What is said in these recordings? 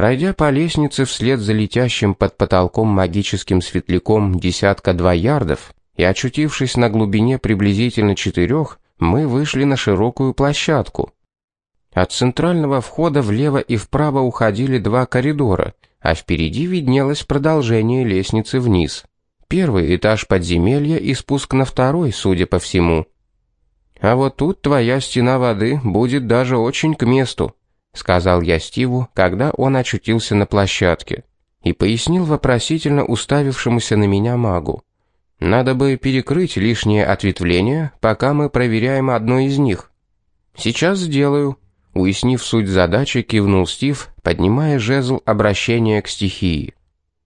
Пройдя по лестнице вслед за летящим под потолком магическим светляком десятка-два ярдов и очутившись на глубине приблизительно четырех, мы вышли на широкую площадку. От центрального входа влево и вправо уходили два коридора, а впереди виднелось продолжение лестницы вниз. Первый этаж подземелья и спуск на второй, судя по всему. А вот тут твоя стена воды будет даже очень к месту, сказал я Стиву, когда он очутился на площадке, и пояснил вопросительно уставившемуся на меня магу. Надо бы перекрыть лишнее ответвление, пока мы проверяем одно из них. Сейчас сделаю. Уяснив суть задачи, кивнул Стив, поднимая жезл обращения к стихии.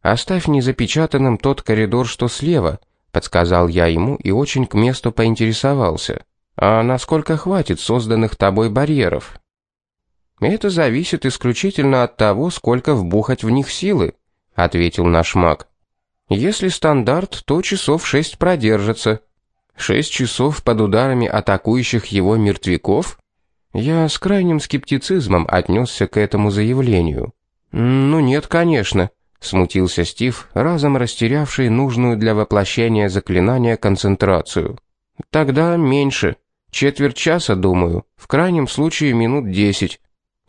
Оставь незапечатанным тот коридор, что слева, подсказал я ему и очень к месту поинтересовался. А насколько хватит созданных тобой барьеров? Это зависит исключительно от того, сколько вбухать в них силы, ответил наш маг. Если стандарт, то часов шесть продержится. Шесть часов под ударами атакующих его мертвяков? Я с крайним скептицизмом отнесся к этому заявлению. Ну нет, конечно, смутился Стив, разом растерявший нужную для воплощения заклинания концентрацию. Тогда меньше. Четверть часа, думаю, в крайнем случае минут десять.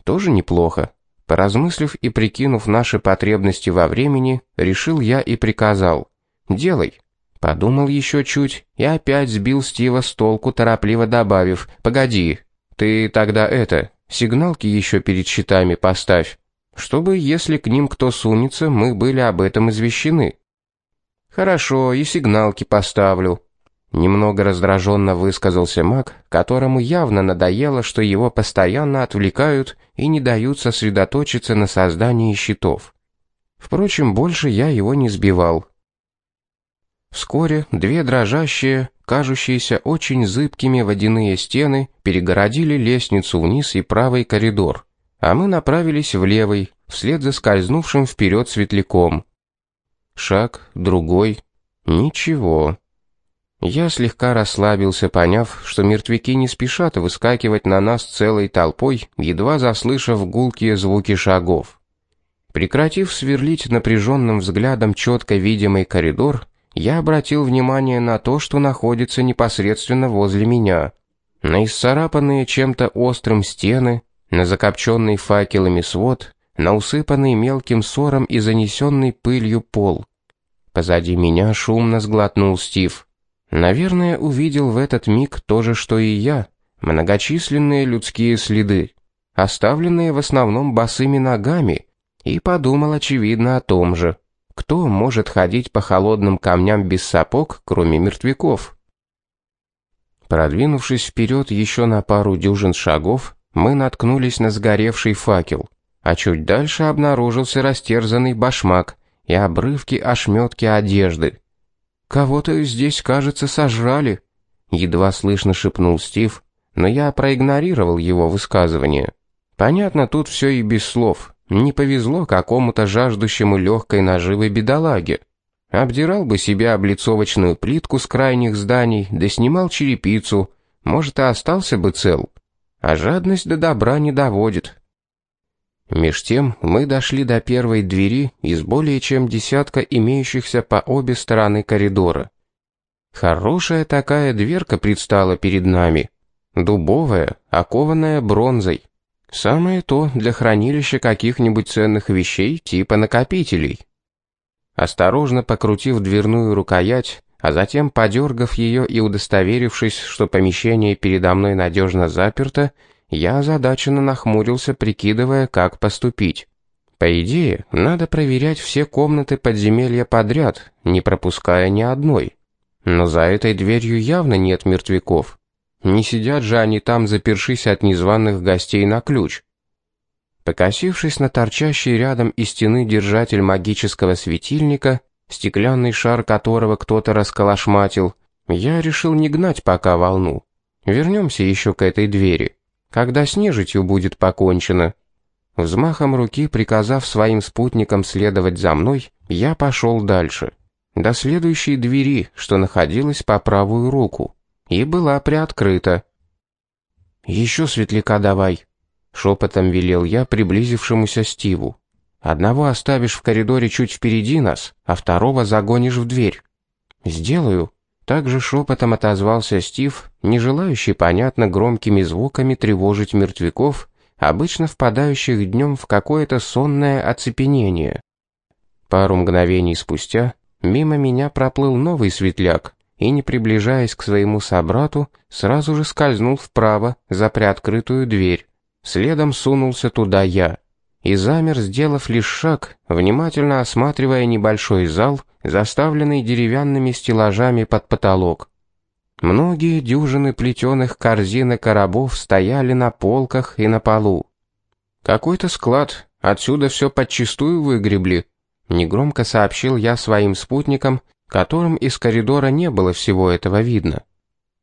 Тоже неплохо. Поразмыслив и прикинув наши потребности во времени, решил я и приказал. «Делай». Подумал еще чуть и опять сбил Стива с толку, торопливо добавив «Погоди, ты тогда это, сигналки еще перед щитами поставь, чтобы, если к ним кто сунется, мы были об этом извещены». «Хорошо, и сигналки поставлю», Немного раздраженно высказался маг, которому явно надоело, что его постоянно отвлекают и не дают сосредоточиться на создании щитов. Впрочем, больше я его не сбивал. Вскоре две дрожащие, кажущиеся очень зыбкими водяные стены перегородили лестницу вниз и правый коридор, а мы направились в левый, вслед за скользнувшим вперед светляком. Шаг, другой. Ничего. Я слегка расслабился, поняв, что мертвяки не спешат выскакивать на нас целой толпой, едва заслышав гулкие звуки шагов. Прекратив сверлить напряженным взглядом четко видимый коридор, я обратил внимание на то, что находится непосредственно возле меня. На исцарапанные чем-то острым стены, на закопченный факелами свод, на усыпанный мелким сором и занесенный пылью пол. Позади меня шумно сглотнул Стив. Наверное, увидел в этот миг то же, что и я, многочисленные людские следы, оставленные в основном босыми ногами, и подумал очевидно о том же. Кто может ходить по холодным камням без сапог, кроме мертвяков? Продвинувшись вперед еще на пару дюжин шагов, мы наткнулись на сгоревший факел, а чуть дальше обнаружился растерзанный башмак и обрывки ошметки одежды. «Кого-то здесь, кажется, сожрали», — едва слышно шепнул Стив, но я проигнорировал его высказывание. Понятно, тут все и без слов. Не повезло какому-то жаждущему легкой наживы бедолаге. Обдирал бы себя облицовочную плитку с крайних зданий, да снимал черепицу, может, и остался бы цел. А жадность до добра не доводит. Меж тем мы дошли до первой двери из более чем десятка имеющихся по обе стороны коридора. Хорошая такая дверка предстала перед нами. Дубовая, окованная бронзой. Самое то для хранилища каких-нибудь ценных вещей типа накопителей. Осторожно покрутив дверную рукоять, а затем подергав ее и удостоверившись, что помещение передо мной надежно заперто, я озадаченно нахмурился, прикидывая, как поступить. По идее, надо проверять все комнаты подземелья подряд, не пропуская ни одной. Но за этой дверью явно нет мертвяков. Не сидят же они там, запершись от незваных гостей на ключ. Покосившись на торчащий рядом из стены держатель магического светильника, стеклянный шар которого кто-то расколошматил, я решил не гнать пока волну. Вернемся еще к этой двери когда с нежитью будет покончено. Взмахом руки, приказав своим спутникам следовать за мной, я пошел дальше, до следующей двери, что находилась по правую руку, и была приоткрыта. «Еще светляка давай», — шепотом велел я приблизившемуся Стиву. Одного оставишь в коридоре чуть впереди нас, а второго загонишь в дверь». «Сделаю», — также шепотом отозвался Стив, не желающий, понятно, громкими звуками тревожить мертвяков, обычно впадающих днем в какое-то сонное оцепенение. Пару мгновений спустя мимо меня проплыл новый светляк и, не приближаясь к своему собрату, сразу же скользнул вправо за приоткрытую дверь. Следом сунулся туда я и замер, сделав лишь шаг, внимательно осматривая небольшой зал, заставленный деревянными стеллажами под потолок. Многие дюжины плетеных корзин и коробов стояли на полках и на полу. «Какой-то склад, отсюда все подчистую выгребли», — негромко сообщил я своим спутникам, которым из коридора не было всего этого видно.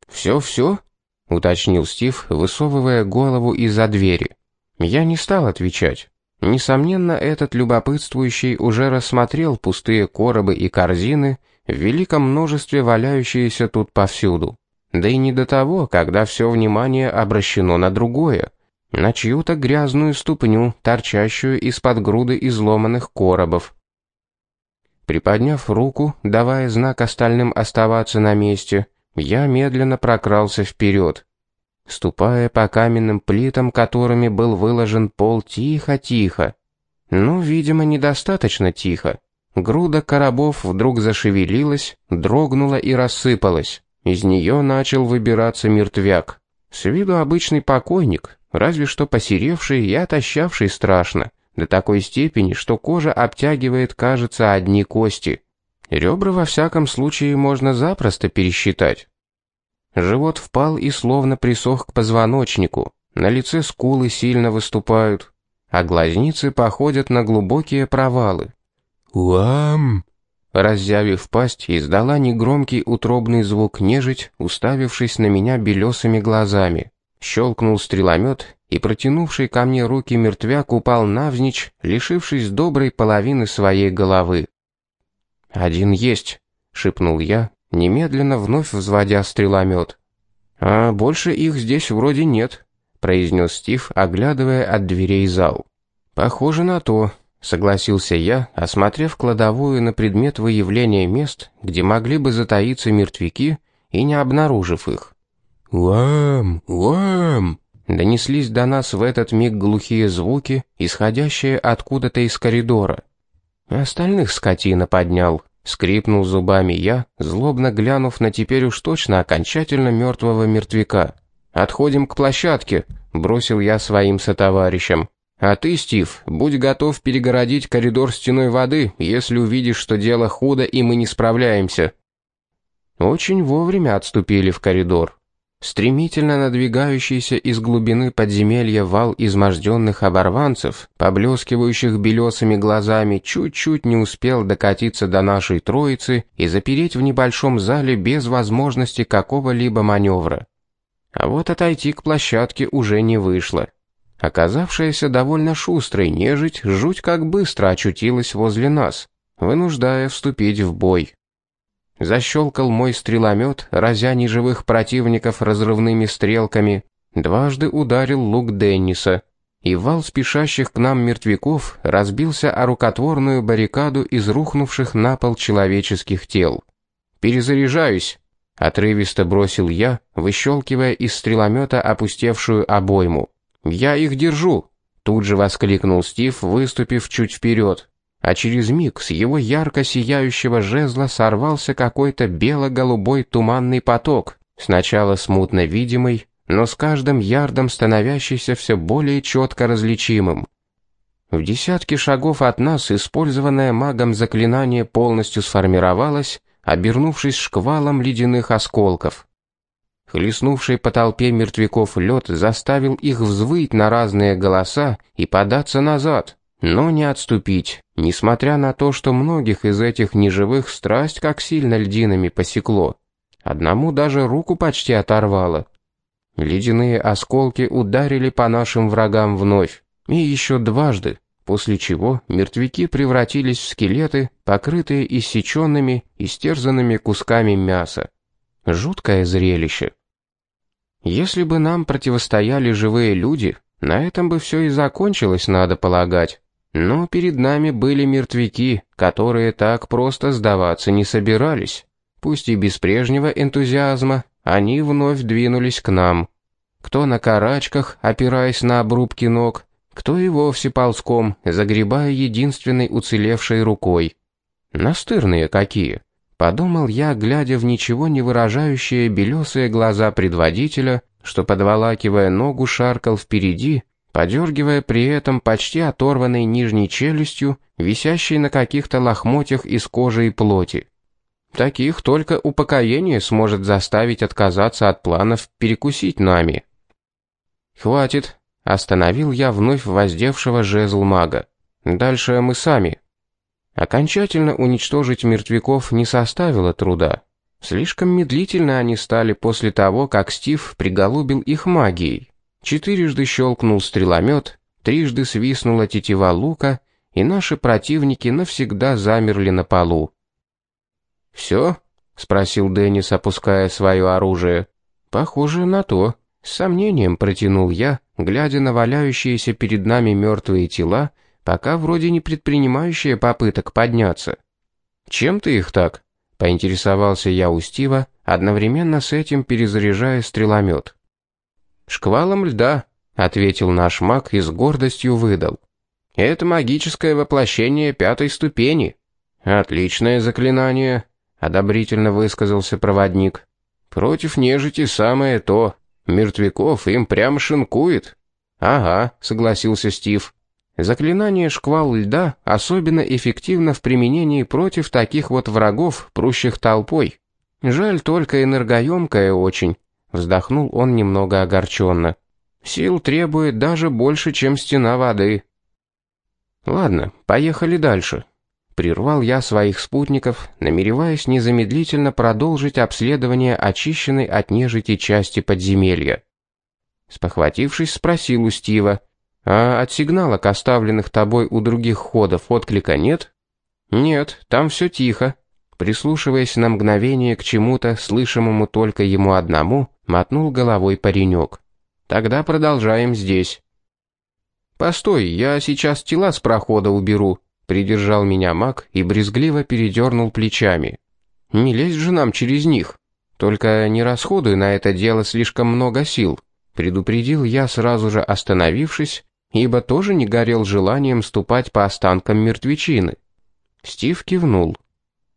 «Все-все?» — уточнил Стив, высовывая голову из-за двери. Я не стал отвечать. Несомненно, этот любопытствующий уже рассмотрел пустые коробы и корзины в великом множестве валяющиеся тут повсюду. Да и не до того, когда все внимание обращено на другое, на чью-то грязную ступню, торчащую из-под груды изломанных коробов. Приподняв руку, давая знак остальным оставаться на месте, я медленно прокрался вперед. Ступая по каменным плитам, которыми был выложен пол тихо-тихо. Ну, видимо, недостаточно тихо. Груда коробов вдруг зашевелилась, дрогнула и рассыпалась. Из нее начал выбираться мертвяк. С виду обычный покойник, разве что посеревший и отощавший страшно, до такой степени, что кожа обтягивает, кажется, одни кости. Ребра во всяком случае можно запросто пересчитать. Живот впал и словно присох к позвоночнику, на лице скулы сильно выступают, а глазницы походят на глубокие провалы. «Уам!» Раззявив пасть, издала негромкий утробный звук нежить, уставившись на меня белесыми глазами. Щелкнул стреломет, и протянувший ко мне руки мертвяк упал навзничь, лишившись доброй половины своей головы. «Один есть», — шепнул я, немедленно вновь взводя стреломет. «А больше их здесь вроде нет», — произнес Стив, оглядывая от дверей зал. «Похоже на то», согласился я, осмотрев кладовую на предмет выявления мест, где могли бы затаиться мертвяки, и не обнаружив их. «Уам! Уам!» Донеслись до нас в этот миг глухие звуки, исходящие откуда-то из коридора. Остальных скотина поднял, скрипнул зубами я, злобно глянув на теперь уж точно окончательно мертвого мертвяка. «Отходим к площадке», — бросил я своим сотоварищам. А ты, Стив, будь готов перегородить коридор стеной воды, если увидишь, что дело худо и мы не справляемся. Очень вовремя отступили в коридор. Стремительно надвигающийся из глубины подземелья вал изможденных оборванцев, поблескивающих белесыми глазами, чуть-чуть не успел докатиться до нашей троицы и запереть в небольшом зале без возможности какого-либо маневра. А вот отойти к площадке уже не вышло. Оказавшаяся довольно шустрой нежить жуть как быстро очутилась возле нас, вынуждая вступить в бой. Защелкал мой стреломет, разя неживых противников разрывными стрелками, дважды ударил лук Денниса, и вал спешащих к нам мертвяков разбился о рукотворную баррикаду из рухнувших на пол человеческих тел. «Перезаряжаюсь!» — отрывисто бросил я, выщелкивая из стреломета опустевшую обойму. «Я их держу!» Тут же воскликнул Стив, выступив чуть вперед. А через миг с его ярко сияющего жезла сорвался какой-то бело-голубой туманный поток, сначала смутно видимый, но с каждым ярдом становящийся все более четко различимым. В десятке шагов от нас использованное магом заклинание полностью сформировалось, обернувшись шквалом ледяных осколков. Хлестнувший по толпе мертвяков лед заставил их взвыть на разные голоса и податься назад, но не отступить, несмотря на то, что многих из этих неживых страсть как сильно льдинами посекло. Одному даже руку почти оторвало. Ледяные осколки ударили по нашим врагам вновь, и еще дважды, после чего мертвяки превратились в скелеты, покрытые иссеченными, истерзанными кусками мяса. Жуткое зрелище. Если бы нам противостояли живые люди, на этом бы все и закончилось, надо полагать. Но перед нами были мертвяки, которые так просто сдаваться не собирались. Пусть и без прежнего энтузиазма, они вновь двинулись к нам. Кто на карачках, опираясь на обрубки ног, кто и вовсе ползком, загребая единственной уцелевшей рукой. Настырные какие, подумал я, глядя в ничего не выражающие белесые глаза предводителя, что, подволакивая ногу, шаркал впереди, подергивая при этом почти оторванной нижней челюстью, висящей на каких-то лохмотьях из кожи и плоти. Таких только упокоение сможет заставить отказаться от планов перекусить нами. «Хватит», — остановил я вновь воздевшего жезл мага. «Дальше мы сами». Окончательно уничтожить мертвяков не составило труда. Слишком медлительно они стали после того, как Стив приголубил их магией. Четырежды щелкнул стреломет, трижды свистнула тетива лука, и наши противники навсегда замерли на полу. «Все?» — спросил Деннис, опуская свое оружие. «Похоже на то», — с сомнением протянул я, глядя на валяющиеся перед нами мертвые тела, пока вроде не предпринимающие попыток подняться. «Чем ты их так?» — поинтересовался я у Стива, одновременно с этим перезаряжая стреломет. «Шквалом льда», — ответил наш маг и с гордостью выдал. «Это магическое воплощение пятой ступени». «Отличное заклинание», — одобрительно высказался проводник. «Против нежити самое то. Мертвяков им прям шинкует». «Ага», — согласился Стив. «Заклинание «Шквал льда» особенно эффективно в применении против таких вот врагов, прущих толпой. Жаль только энергоемкое очень. Вздохнул он немного огорченно. Сил требует даже больше, чем стена воды. Ладно, поехали дальше. Прервал я своих спутников, намереваясь незамедлительно продолжить обследование очищенной от нежити части подземелья. Спохватившись, спросил у Стива, «А от сигналок, оставленных тобой у других ходов, отклика нет?» «Нет, там все тихо». Прислушиваясь на мгновение к чему-то, слышимому только ему одному, мотнул головой паренек. Тогда продолжаем здесь. Постой, я сейчас тела с прохода уберу, придержал меня маг и брезгливо передернул плечами. Не лезь же нам через них. Только не расходуй на это дело слишком много сил, предупредил я сразу же остановившись, ибо тоже не горел желанием ступать по останкам мертвечины. Стив кивнул.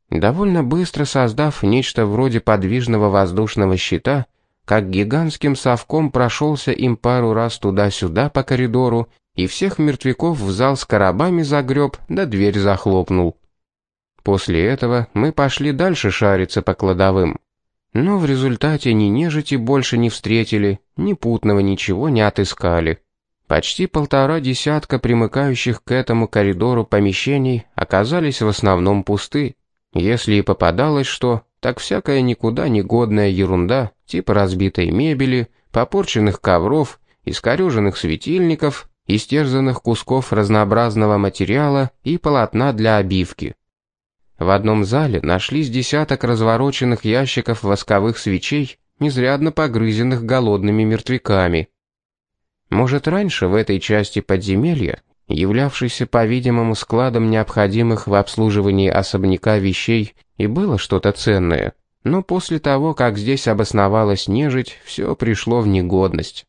Довольно быстро создав нечто вроде подвижного воздушного щита, как гигантским совком прошелся им пару раз туда-сюда по коридору и всех мертвяков в зал с коробами загреб, да дверь захлопнул. После этого мы пошли дальше шариться по кладовым. Но в результате ни нежити больше не встретили, ни путного ничего не отыскали. Почти полтора десятка примыкающих к этому коридору помещений оказались в основном пусты. Если и попадалось что, так всякая никуда не годная ерунда, типа разбитой мебели, попорченных ковров, искореженных светильников, истерзанных кусков разнообразного материала и полотна для обивки. В одном зале нашлись десяток развороченных ящиков восковых свечей, изрядно погрызенных голодными мертвяками. Может, раньше в этой части подземелья, являвшейся, по-видимому, складом необходимых в обслуживании особняка вещей, и было что-то ценное, но после того, как здесь обосновалась нежить, все пришло в негодность.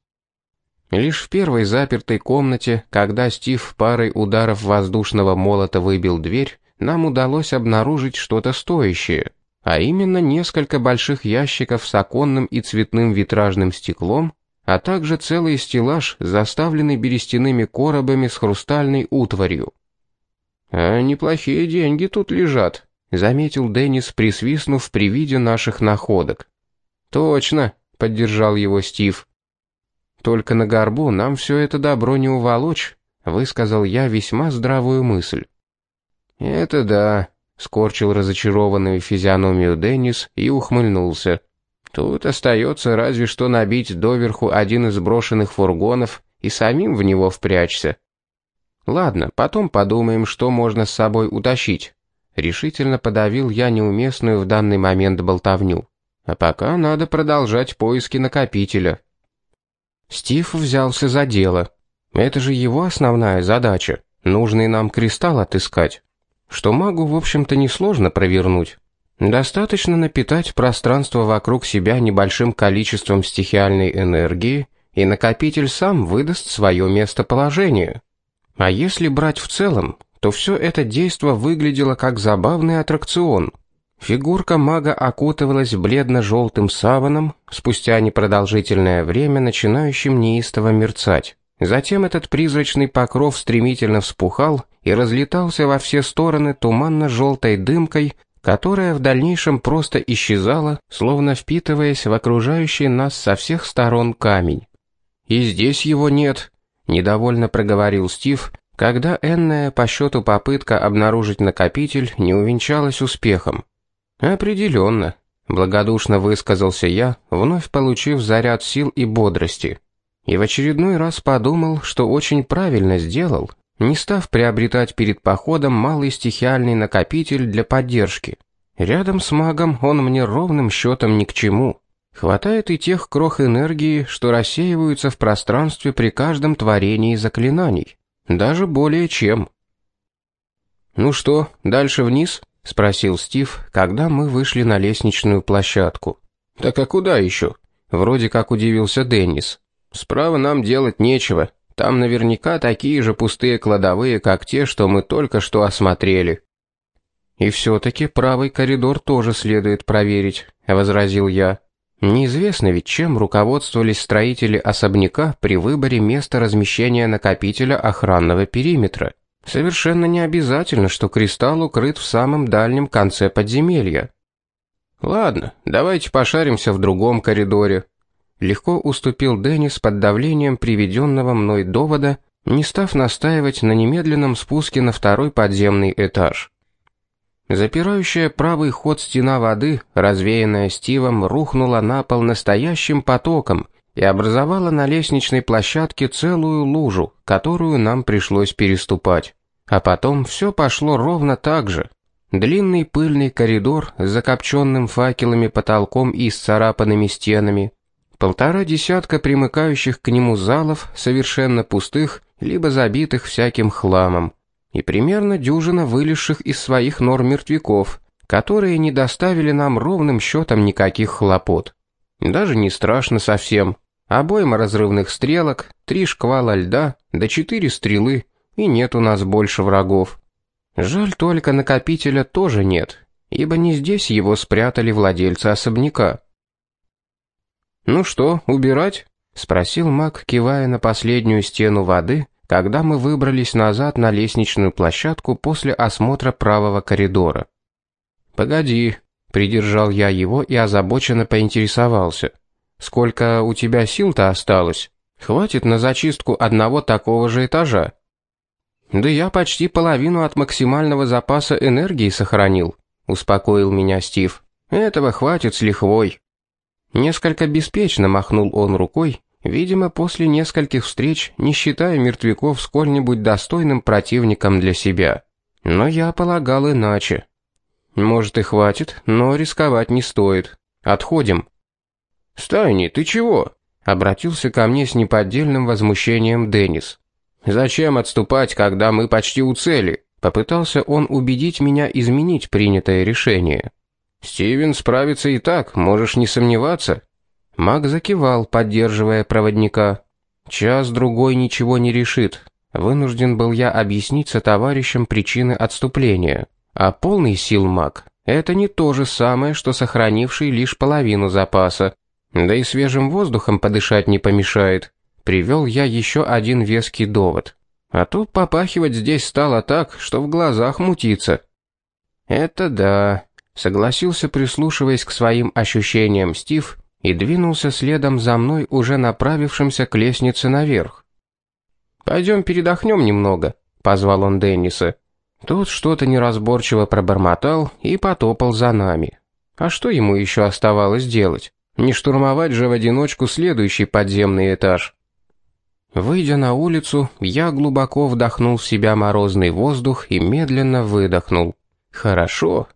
Лишь в первой запертой комнате, когда Стив парой ударов воздушного молота выбил дверь, нам удалось обнаружить что-то стоящее, а именно несколько больших ящиков с оконным и цветным витражным стеклом, а также целый стеллаж, заставленный берестяными коробами с хрустальной утварью. «А неплохие деньги тут лежат», — заметил Деннис, присвистнув при виде наших находок. «Точно», — поддержал его Стив. «Только на горбу нам все это добро не уволочь», — высказал я весьма здравую мысль. «Это да», — скорчил разочарованную физиономию Деннис и ухмыльнулся. «Тут остается разве что набить доверху один из брошенных фургонов и самим в него впрячься. Ладно, потом подумаем, что можно с собой утащить». Решительно подавил я неуместную в данный момент болтовню. А пока надо продолжать поиски накопителя. Стив взялся за дело. Это же его основная задача. нужный нам кристалл отыскать, что магу, в общем-то, несложно провернуть. Достаточно напитать пространство вокруг себя небольшим количеством стихиальной энергии, и накопитель сам выдаст свое местоположение. А если брать в целом, то все это действо выглядело как забавный аттракцион. Фигурка мага окутывалась бледно-желтым саваном, спустя непродолжительное время начинающим неистово мерцать. Затем этот призрачный покров стремительно вспухал и разлетался во все стороны туманно-желтой дымкой, которая в дальнейшем просто исчезала, словно впитываясь в окружающий нас со всех сторон камень. «И здесь его нет», — недовольно проговорил Стив, когда энная по счету попытка обнаружить накопитель не увенчалась успехом. «Определенно», — благодушно высказался я, вновь получив заряд сил и бодрости. И в очередной раз подумал, что очень правильно сделал, не став приобретать перед походом малый стихиальный накопитель для поддержки. Рядом с магом он мне ровным счетом ни к чему. Хватает и тех крох энергии, что рассеиваются в пространстве при каждом творении заклинаний. Даже более чем. «Ну что, дальше вниз?» — спросил Стив, когда мы вышли на лестничную площадку. «Так а куда еще?» — вроде как удивился Деннис. «Справа нам делать нечего. Там наверняка такие же пустые кладовые, как те, что мы только что осмотрели». «И все-таки правый коридор тоже следует проверить», — возразил я. Неизвестно ведь, чем руководствовались строители особняка при выборе места размещения накопителя охранного периметра. Совершенно не обязательно, что кристалл укрыт в самом дальнем конце подземелья. Ладно, давайте пошаримся в другом коридоре. Легко уступил Деннис под давлением приведенного мной довода, не став настаивать на немедленном спуске на второй подземный этаж. Запирающая правый ход стена воды, развеянная Стивом, рухнула на пол настоящим потоком и образовала на лестничной площадке целую лужу, которую нам пришлось переступать. А потом все пошло ровно так же. Длинный пыльный коридор с закопченным факелами потолком и исцарапанными стенами, полтора десятка примыкающих к нему залов, совершенно пустых, либо забитых всяким хламом и примерно дюжина вылезших из своих нор мертвяков, которые не доставили нам ровным счетом никаких хлопот. Даже не страшно совсем. Обойма разрывных стрелок, три шквала льда, да четыре стрелы, и нет у нас больше врагов. Жаль только накопителя тоже нет, ибо не здесь его спрятали владельцы особняка. «Ну что, убирать?» — спросил маг, кивая на последнюю стену воды, когда мы выбрались назад на лестничную площадку после осмотра правого коридора. «Погоди», — придержал я его и озабоченно поинтересовался. «Сколько у тебя сил-то осталось? Хватит на зачистку одного такого же этажа?» «Да я почти половину от максимального запаса энергии сохранил», — успокоил меня Стив. «Этого хватит с лихвой». Несколько беспечно махнул он рукой Видимо, после нескольких встреч, не считая мертвяков сколь-нибудь достойным противником для себя. Но я полагал иначе. Может и хватит, но рисковать не стоит. Отходим. «Стайни, ты чего?» — обратился ко мне с неподдельным возмущением Деннис. «Зачем отступать, когда мы почти у цели?» Попытался он убедить меня изменить принятое решение. «Стивен справится и так, можешь не сомневаться». Маг закивал, поддерживая проводника. Час-другой ничего не решит. Вынужден был я объяснить со товарищем причины отступления. А полный сил маг — это не то же самое, что сохранивший лишь половину запаса. Да и свежим воздухом подышать не помешает. Привел я еще один веский довод. А тут попахивать здесь стало так, что в глазах мутится. «Это да», — согласился, прислушиваясь к своим ощущениям Стив, и двинулся следом за мной, уже направившимся к лестнице наверх. «Пойдем передохнем немного», — позвал он Денниса. Тот что-то неразборчиво пробормотал и потопал за нами. А что ему еще оставалось делать? Не штурмовать же в одиночку следующий подземный этаж. Выйдя на улицу, я глубоко вдохнул в себя морозный воздух и медленно выдохнул. Хорошо,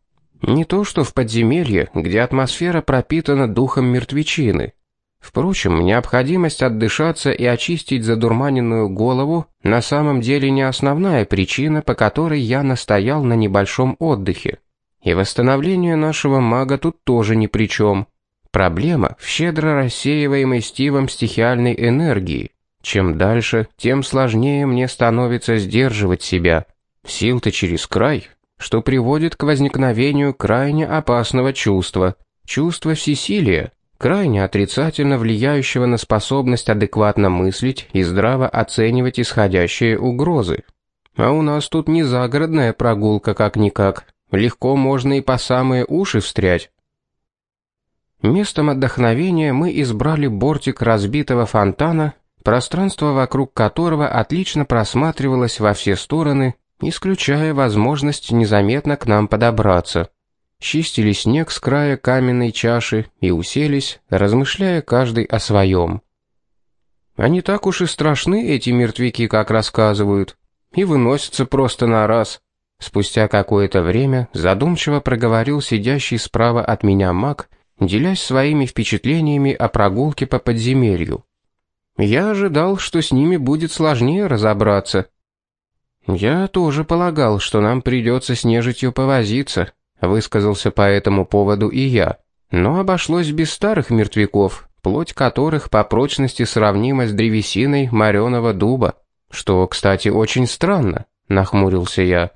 не то что в подземелье, где атмосфера пропитана духом мертвечины. Впрочем, необходимость отдышаться и очистить задурманенную голову на самом деле не основная причина, по которой я настоял на небольшом отдыхе. И восстановление нашего мага тут тоже ни при чем. Проблема в щедро рассеиваемой Стивом стихиальной энергии. Чем дальше, тем сложнее мне становится сдерживать себя. Сил-то через край, что приводит к возникновению крайне опасного чувства. Чувства всесилия, крайне отрицательно влияющего на способность адекватно мыслить и здраво оценивать исходящие угрозы. А у нас тут не загородная прогулка как-никак. Легко можно и по самые уши встрять. Местом отдохновения мы избрали бортик разбитого фонтана, пространство вокруг которого отлично просматривалось во все стороны, исключая возможность незаметно к нам подобраться чистили снег с края каменной чаши и уселись, размышляя каждый о своем. Они так уж и страшны, эти мертвяки, как рассказывают, и выносятся просто на раз. Спустя какое-то время задумчиво проговорил сидящий справа от меня маг, делясь своими впечатлениями о прогулке по подземелью. Я ожидал, что с ними будет сложнее разобраться. Я тоже полагал, что нам придется с нежитью повозиться, Высказался по этому поводу и я. Но обошлось без старых мертвяков, плоть которых по прочности сравнима с древесиной мореного дуба. Что, кстати, очень странно, нахмурился я.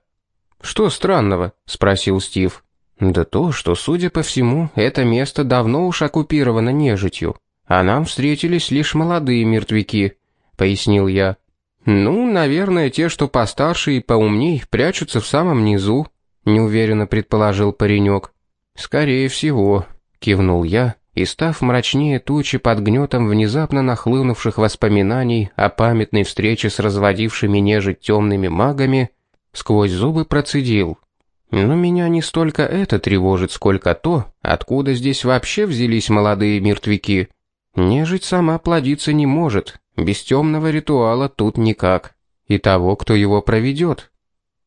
Что странного? спросил Стив. Да то, что, судя по всему, это место давно уж оккупировано нежитью, а нам встретились лишь молодые мертвяки, пояснил я. Ну, наверное, те, что постарше и поумней, прячутся в самом низу, неуверенно предположил паренек. Скорее всего, кивнул я и, став мрачнее тучи под гнетом внезапно нахлынувших воспоминаний о памятной встрече с разводившими нежить темными магами, сквозь зубы процедил. Но меня не столько это тревожит, сколько то, откуда здесь вообще взялись молодые мертвяки. Нежить сама плодиться не может, без темного ритуала тут никак. И того, кто его проведет.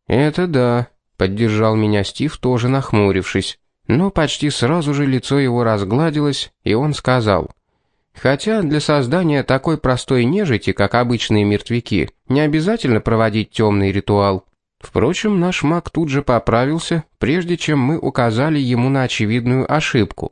Это да, Поддержал меня Стив, тоже нахмурившись. Но почти сразу же лицо его разгладилось, и он сказал. «Хотя для создания такой простой нежити, как обычные мертвяки, не обязательно проводить темный ритуал. Впрочем, наш маг тут же поправился, прежде чем мы указали ему на очевидную ошибку.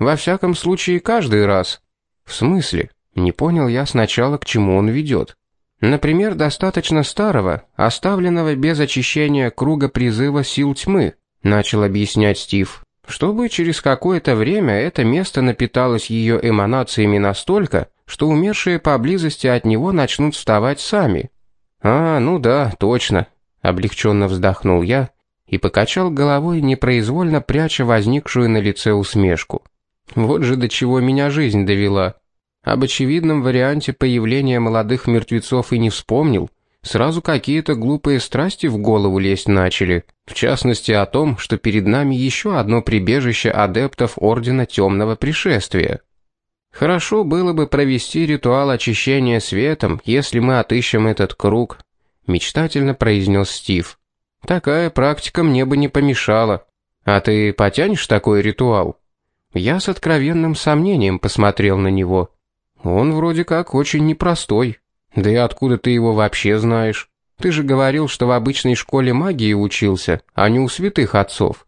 Во всяком случае, каждый раз. В смысле? Не понял я сначала, к чему он ведет. Например, достаточно старого, оставленного без очищения круга призыва сил тьмы, начал объяснять Стив, чтобы через какое-то время это место напиталось ее эманациями настолько, что умершие поблизости от него начнут вставать сами. А, ну да, точно, облегченно вздохнул я и покачал головой, непроизвольно пряча возникшую на лице усмешку. Вот же до чего меня жизнь довела. Об очевидном варианте появления молодых мертвецов и не вспомнил. Сразу какие-то глупые страсти в голову лезть начали. В частности о том, что перед нами еще одно прибежище адептов Ордена Темного Пришествия. Хорошо было бы провести ритуал очищения светом, если мы отыщем этот круг, мечтательно произнес Стив. Такая практика мне бы не помешала. А ты потянешь такой ритуал? Я с откровенным сомнением посмотрел на него. Он вроде как очень непростой. Да и откуда ты его вообще знаешь? Ты же говорил, что в обычной школе магии учился, а не у святых отцов.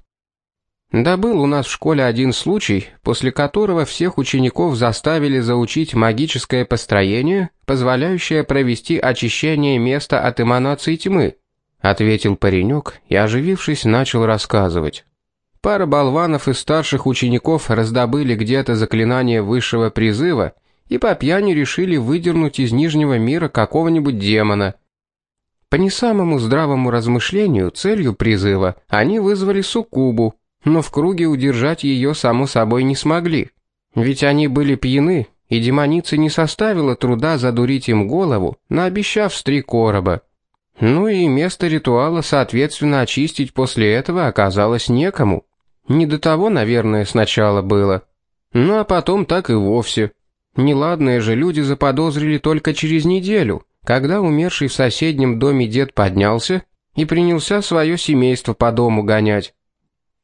Да был у нас в школе один случай, после которого всех учеников заставили заучить магическое построение, позволяющее провести очищение места от эманаций тьмы, ответил паренек и, оживившись, начал рассказывать. Пара болванов из старших учеников раздобыли где-то заклинание высшего призыва и по пьяни решили выдернуть из Нижнего мира какого-нибудь демона. По не самому здравому размышлению целью призыва они вызвали суккубу, но в круге удержать ее само собой не смогли. Ведь они были пьяны, и демонице не составило труда задурить им голову, наобещав с три короба. Ну и место ритуала, соответственно, очистить после этого оказалось некому. Не до того, наверное, сначала было. Ну а потом так и вовсе. Неладные же люди заподозрили только через неделю, когда умерший в соседнем доме дед поднялся и принялся свое семейство по дому гонять.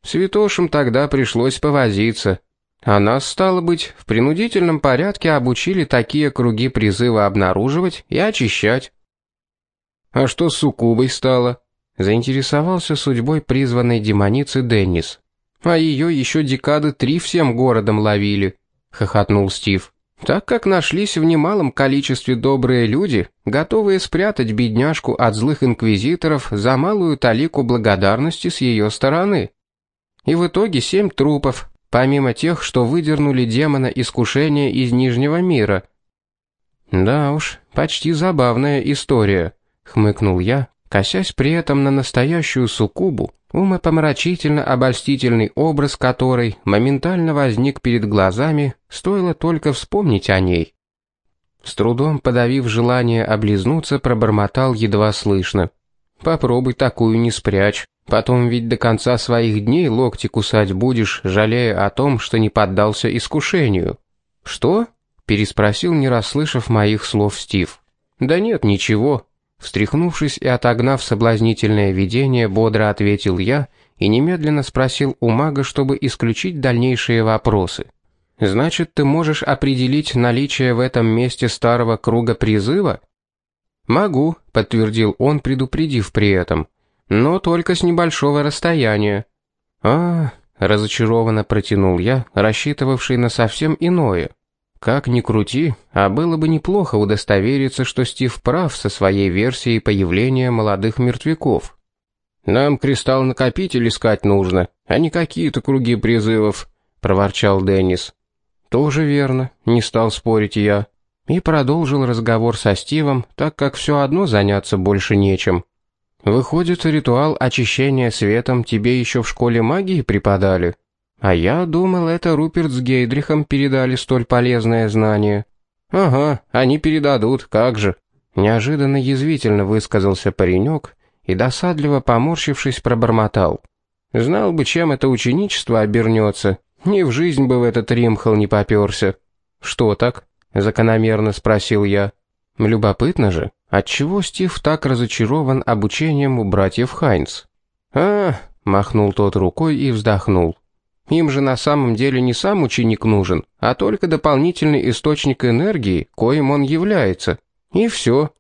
Святошам тогда пришлось повозиться. А нас, стало быть, в принудительном порядке обучили такие круги призыва обнаруживать и очищать. А что с суккубой стало? Заинтересовался судьбой призванной демоницы Деннис. А ее еще декады три всем городом ловили, хохотнул Стив. Так как нашлись в немалом количестве добрые люди, готовые спрятать бедняжку от злых инквизиторов за малую талику благодарности с ее стороны. И в итоге семь трупов, помимо тех, что выдернули демона искушения из Нижнего мира. Да уж, почти забавная история, хмыкнул я, косясь при этом на настоящую суккубу, умопомрачительно обольстительный образ которой моментально возник перед глазами, стоило только вспомнить о ней. С трудом подавив желание облизнуться, пробормотал едва слышно. «Попробуй такую не спрячь, потом ведь до конца своих дней локти кусать будешь, жалея о том, что не поддался искушению». «Что?» — переспросил, не расслышав моих слов Стив. «Да нет, ничего», Встряхнувшись и отогнав соблазнительное видение, бодро ответил я и немедленно спросил у мага, чтобы исключить дальнейшие вопросы. «Значит, ты можешь определить наличие в этом месте старого круга призыва?» «Могу», — подтвердил он, предупредив при этом. «Но только с небольшого расстояния». «А, — разочарованно протянул я, рассчитывавший на совсем иное. Как ни крути, а было бы неплохо удостовериться, что Стив прав со своей версией появления молодых мертвяков. «Нам кристалл-накопитель искать нужно, а не какие-то круги призывов», — проворчал Деннис. «Тоже верно», — не стал спорить я. И продолжил разговор со Стивом, так как все одно заняться больше нечем. «Выходит, ритуал очищения светом тебе еще в школе магии преподали?» А я думал, это Руперт с Гейдрихом передали столь полезное знание. Ага, они передадут, как же. Неожиданно язвительно высказался паренек и досадливо поморщившись пробормотал. Знал бы, чем это ученичество обернется, ни в жизнь бы в этот Римхал не попёрся. Что так? закономерно спросил я. Любопытно же, отчего Стив так разочарован обучением у братьев Хайнс? А, махнул тот рукой и вздохнул. Им же на самом деле не сам ученик нужен, а только дополнительный источник энергии, коим он является. И все.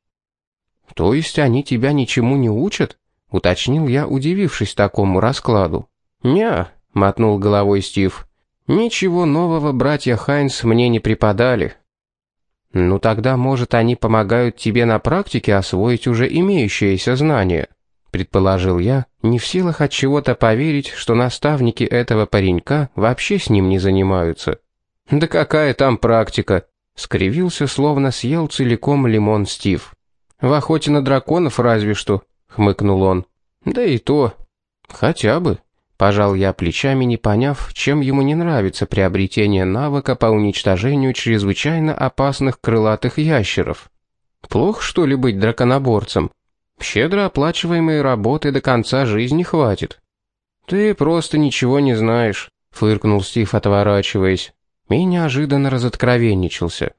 То есть они тебя ничему не учат? Уточнил я, удивившись такому раскладу. «Не», — мотнул головой Стив. «Ничего нового братья Хайнс мне не преподали». «Ну тогда, может, они помогают тебе на практике освоить уже имеющиеся знания», предположил я, не в силах от чего-то поверить, что наставники этого паренька вообще с ним не занимаются. Да какая там практика? скривился, словно съел целиком лимон Стив. В охоте на драконов разве что, хмыкнул он. Да и то. Хотя бы, пожал я плечами, не поняв, чем ему не нравится приобретение навыка по уничтожению чрезвычайно опасных крылатых ящеров. Плохо что ли быть драконоборцем? Щедро оплачиваемой работы до конца жизни хватит. Ты просто ничего не знаешь, фыркнул Стив, отворачиваясь. И неожиданно разоткровенничался.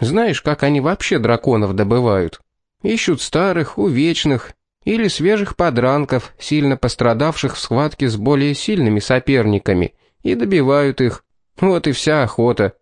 Знаешь, как они вообще драконов добывают? Ищут старых, увечных или свежих подранков, сильно пострадавших в схватке с более сильными соперниками, и добивают их. Вот и вся охота.